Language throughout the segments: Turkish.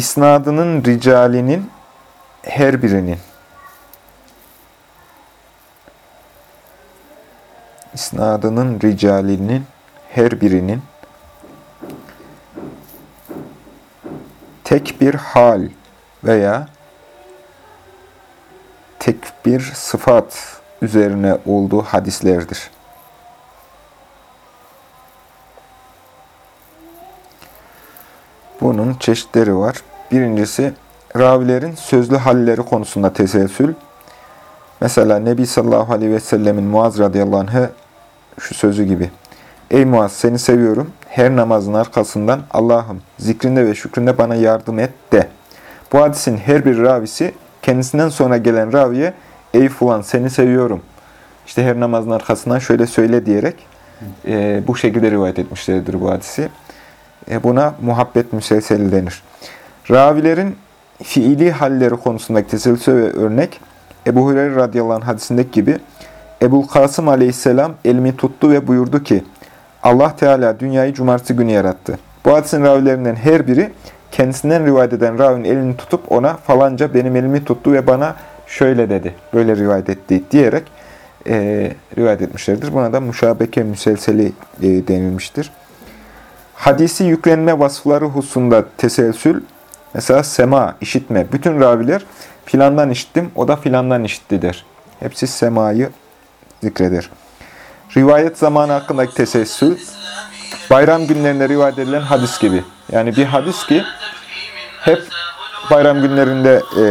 isnadının ricalinin her birinin isnadının ricalinin her birinin tek bir hal veya tek bir sıfat üzerine olduğu hadislerdir. Bunun çeşitleri var. Birincisi, ravilerin sözlü halleri konusunda teselsül. Mesela Nebi sallallahu aleyhi ve sellemin Muaz radıyallahu anh'ı şu sözü gibi. Ey Muaz seni seviyorum. Her namazın arkasından Allah'ım zikrinde ve şükründe bana yardım et de. Bu hadisin her bir ravisi kendisinden sonra gelen raviye ey fulan seni seviyorum. İşte her namazın arkasından şöyle söyle diyerek e, bu şekilde rivayet etmişlerdir bu hadisi. E, buna muhabbet müselseli denir. Ravilerin fiili halleri konusundaki teselsül ve örnek Ebu Hureyre radıyallahu anh hadisindeki gibi Ebul Kasım aleyhisselam elimi tuttu ve buyurdu ki Allah Teala dünyayı cumartesi günü yarattı. Bu hadisin ravilerinden her biri kendisinden rivayet eden ravinin elini tutup ona falanca benim elimi tuttu ve bana şöyle dedi, böyle rivayet etti diyerek e, rivayet etmişlerdir. Buna da müşabeke müselseli e, denilmiştir. Hadisi yüklenme vasıfları hususunda teselsül, mesela sema, işitme. Bütün raviler filandan işittim, o da filandan işitti der. Hepsi semayı zikreder. Rivayet zamanı hakkındaki teselsül, bayram günlerinde rivayet edilen hadis gibi. Yani bir hadis ki hep bayram günlerinde e,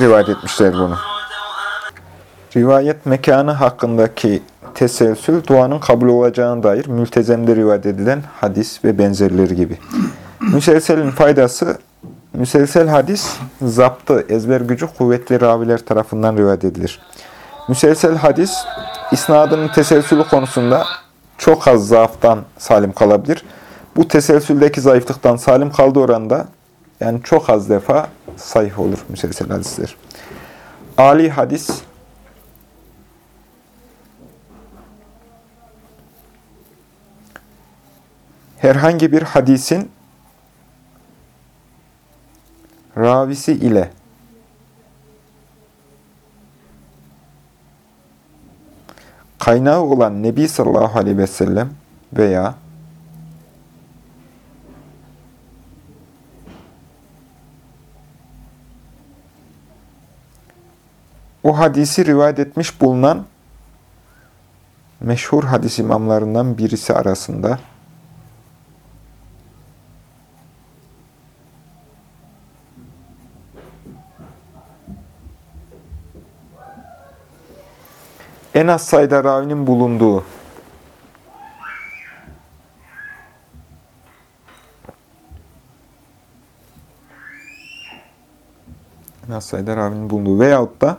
rivayet etmişler bunu. Rivayet mekanı hakkındaki teselsül duanın kabul olacağına dair mültezemde rivayet edilen hadis ve benzerleri gibi. Müselselin faydası, müselsel hadis zaptı, ezber gücü kuvvetli raviler tarafından rivayet edilir. Müselsel hadis, isnadının teselsülü konusunda çok az zaaftan salim kalabilir. Bu teselsüldeki zayıflıktan salim kaldığı oranda yani çok az defa sahih olur müselsel hadisler. Ali hadis, herhangi bir hadisin ravisi ile. Kaynağı olan Nebi sallallahu aleyhi ve sellem veya o hadisi rivayet etmiş bulunan meşhur hadis imamlarından birisi arasında en az sayıda ravinin bulunduğu. En az sayıda ravinin bulunduğu veyahut da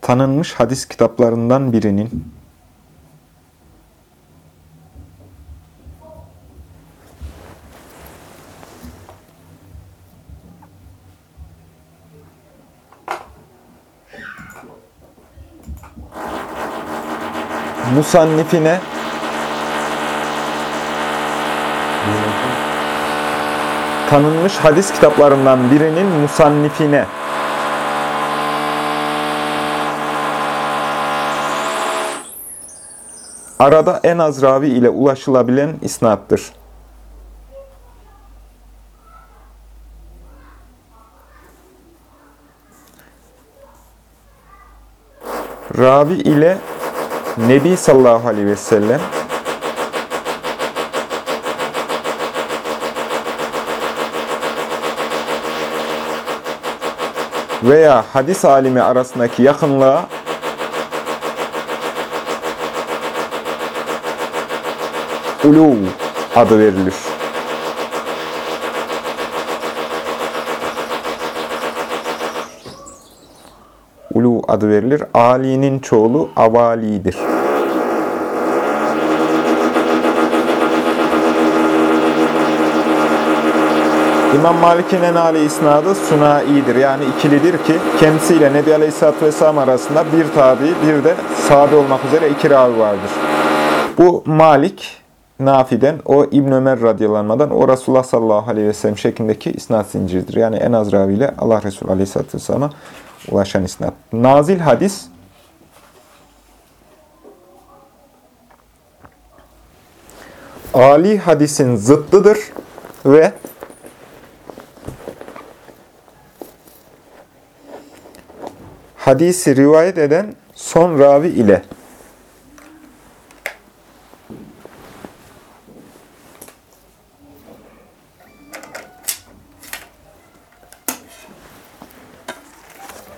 tanınmış hadis kitaplarından birinin musannifine tanınmış hadis kitaplarından birinin musannifine arada en az ravi ile ulaşılabilen isnattır. Ravi ile Nebi sallallahu aleyhi ve sellem veya hadis alimi arasındaki yakınlığa ulu adı verilir. Ulu adı verilir. Ali'nin çoğulu avalidir. İmam Malik'in en âli isnadı sunaidir. Yani ikilidir ki kendisiyle Nebi Aleyhisselatü Vesselam arasında bir tabi bir de sahabe olmak üzere iki ravi vardır. Bu Malik, Nafi'den, o İbn Ömer radyalanmadan, o Resulullah sallallahu aleyhi ve sellem şeklindeki isnat zinciridir. Yani en az raviyle Allah Resulü aleyhisselatü vesselam'a ulaşan isnat. Nazil hadis, Ali hadisin zıttıdır ve hadisi rivayet eden son ravi ile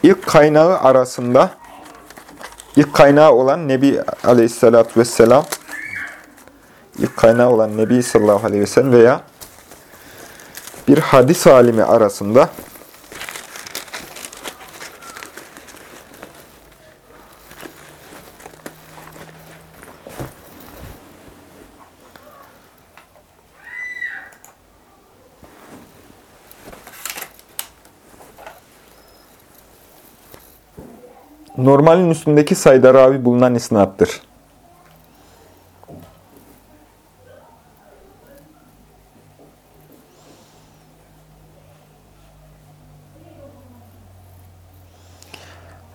ilk kaynağı arasında ilk kaynağı olan Nebi Aleyhisselatü Vesselam ilk kaynağı olan Nebi Sallallahu Aleyhi ve Sellem veya bir hadis alimi arasında normalin üstündeki sayıda ravi bulunan isnattır.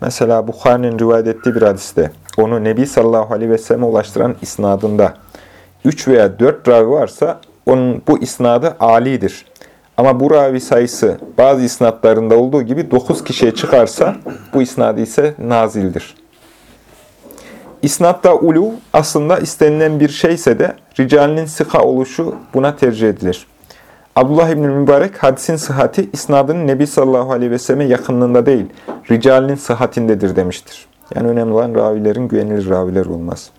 Mesela Bukhari'nin rivayet ettiği bir hadiste onu Nebi sallallahu aleyhi ve selleme ulaştıran isnadında 3 veya 4 ravi varsa onun bu isnadı alidir. Ama bu ravi sayısı bazı isnatlarında olduğu gibi 9 kişiye çıkarsa bu isnadı ise nazildir. İsnatta ulu aslında istenilen bir şeyse de ricalinin sıka oluşu buna tercih edilir. Abdullah İbni Mübarek hadisin sıhhati isnadının Nebi sallallahu aleyhi ve selleme yakınlığında değil, ricalinin sıhhatindedir demiştir. Yani önemli olan ravilerin güvenilir raviler olmaz.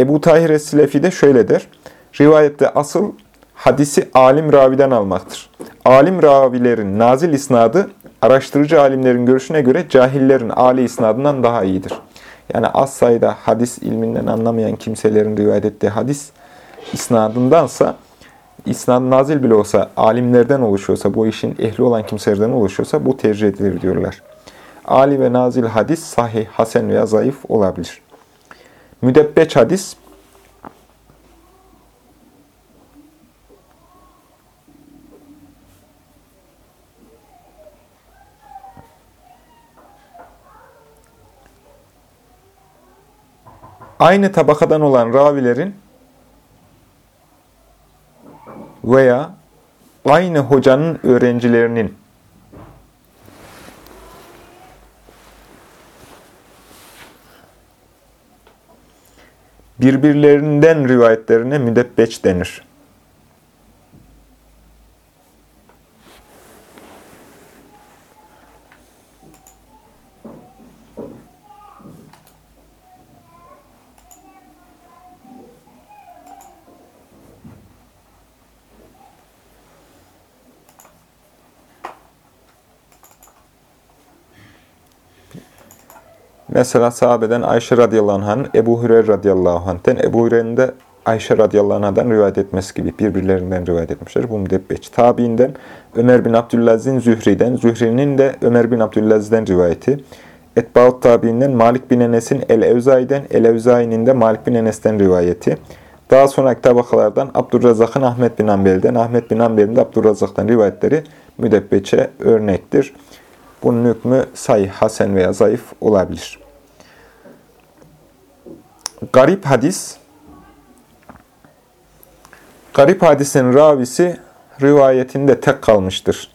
Ebu Tahir Es-Silefi de şöyle der. Rivayette asıl hadisi alim raviden almaktır. Alim ravilerin nazil isnadı araştırıcı alimlerin görüşüne göre cahillerin âli isnadından daha iyidir. Yani az sayıda hadis ilminden anlamayan kimselerin rivayet ettiği hadis isnadındansa isnad nazil bile olsa alimlerden oluşuyorsa, bu işin ehli olan kimselerden oluşuyorsa bu tercih edilir diyorlar. Ali ve nazil hadis sahih, hasen veya zayıf olabilir. Müdebbeç hadis aynı tabakadan olan ravilerin veya aynı hocanın öğrencilerinin birbirlerinden rivayetlerine müdebbeç denir. Mesela sahabeden Ayşe radıyallahu anh'ın Ebu Hüreyre radıyallahu anh'ten Ebu Hüreyre'nin de Ayşe radıyallahu anh'dan rivayet etmesi gibi birbirlerinden rivayet etmişler. Bu müdebbeç. Tabiinden Ömer bin Abdülaziz'in Zühri'den, Zühri'nin de Ömer bin Abdülaziz'den rivayeti. Etbaut tabiinden Malik bin Enes'in El-Evzai'den, El-Evzai'nin de Malik bin Enes'ten rivayeti. Daha sonraki tabakalardan Abdurrazak'ın Ahmet bin Ambel'den, Ahmet bin Ambel'in de Abdurrazak'tan rivayetleri müdebbeçe örnektir. Bunun hükmü sayı, hasen veya zayıf olabilir. Garip hadis, garip hadisin ravisi rivayetinde tek kalmıştır.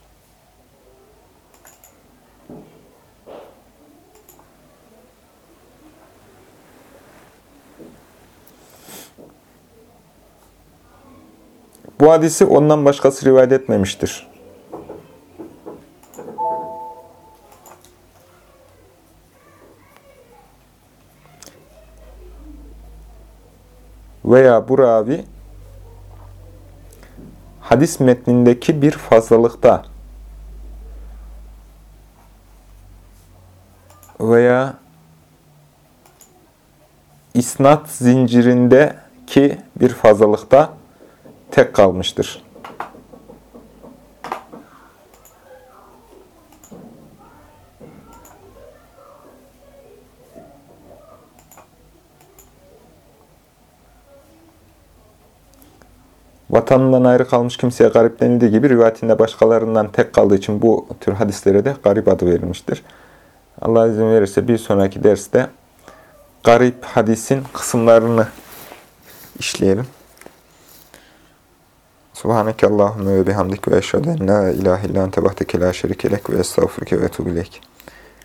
Bu hadisi ondan başkası rivayet etmemiştir. Veya bu ravi hadis metnindeki bir fazlalıkta veya isnat zincirindeki bir fazlalıkta tek kalmıştır. Vatanından ayrı kalmış kimseye garip denildiği gibi rivayetinde başkalarından tek kaldığı için bu tür hadislere de garip adı verilmiştir. Allah izin verirse bir sonraki derste garip hadisin kısımlarını işleyelim. Subhaneke Allahümme ve bihamdik ve eşhedü en la ilahe illa ente vahdeke la şerike lek ve estağfurke ve etubu ileyk.